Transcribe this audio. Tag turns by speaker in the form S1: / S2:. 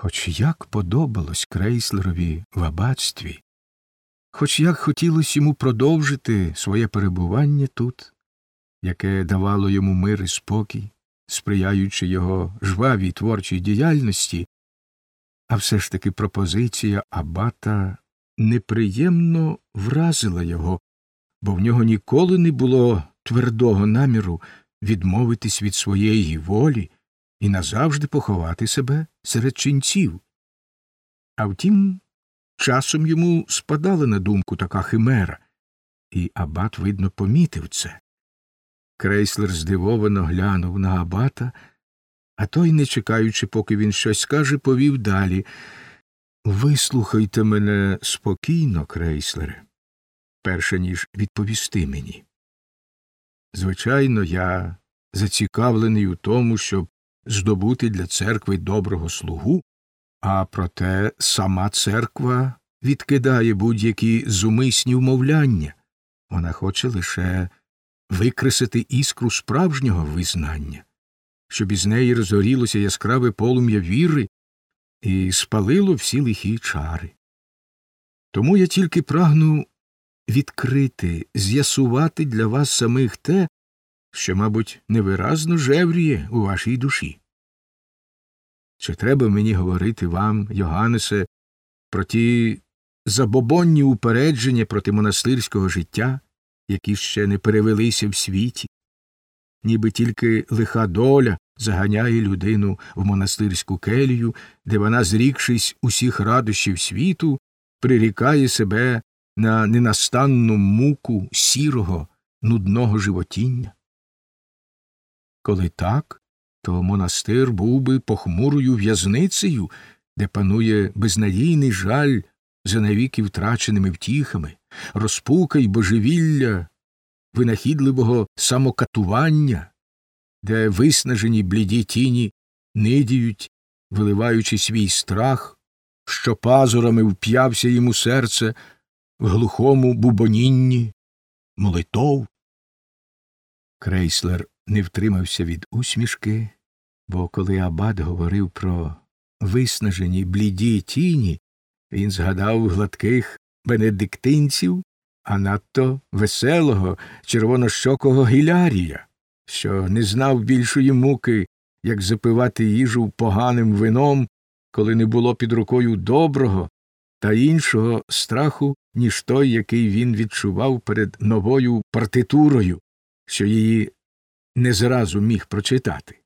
S1: Хоч як подобалось крейслерові в аббатстві, хоч як хотілося йому продовжити своє перебування тут, яке давало йому мир і спокій, сприяючи його жвавій творчій діяльності, а все ж таки пропозиція абата неприємно вразила його, бо в нього ніколи не було твердого наміру відмовитись від своєї волі і назавжди поховати себе серед ченців. А втім, часом йому спадала на думку така химера, і абат, видно, помітив це. Крейслер здивовано глянув на абата, а той, не чекаючи, поки він щось скаже, повів далі. Вислухайте мене спокійно, крейслере, перше ніж відповісти мені. Звичайно, я зацікавлений у тому, щоб здобути для церкви доброго слугу, а проте сама церква відкидає будь-які зумисні вмовляння. Вона хоче лише викресити іскру справжнього визнання, щоб із неї розгорілося яскраве полум'я віри і спалило всі лихі чари. Тому я тільки прагну відкрити, з'ясувати для вас самих те, що, мабуть, невиразно жевріє у вашій душі. Чи треба мені говорити вам, Йоганнесе, про ті забобонні упередження проти монастирського життя, які ще не перевелися в світі, ніби тільки лиха доля заганяє людину в монастирську келію, де вона, зрікшись усіх радощів світу, прирікає себе на ненастанну муку сірого, нудного животіння. Коли так, то монастир був би похмурою в'язницею, де панує безнадійний жаль за навіки втраченими втіхами, розпука й божевілля, винахідливого самокатування, де виснажені бліді тіні нидіють, виливаючи свій страх, що пазурами вп'явся йому серце в глухому бубонінні молитов. Крейслер не втримався від усмішки, бо коли Абат говорив про виснажені бліді тіні, він згадав гладких бенедиктинців, а надто веселого червонощокого гілярія, що не знав більшої муки, як запивати їжу поганим вином, коли не було під рукою доброго та іншого страху, ніж той, який він відчував перед новою партитурою, що її не зразу міг прочитати.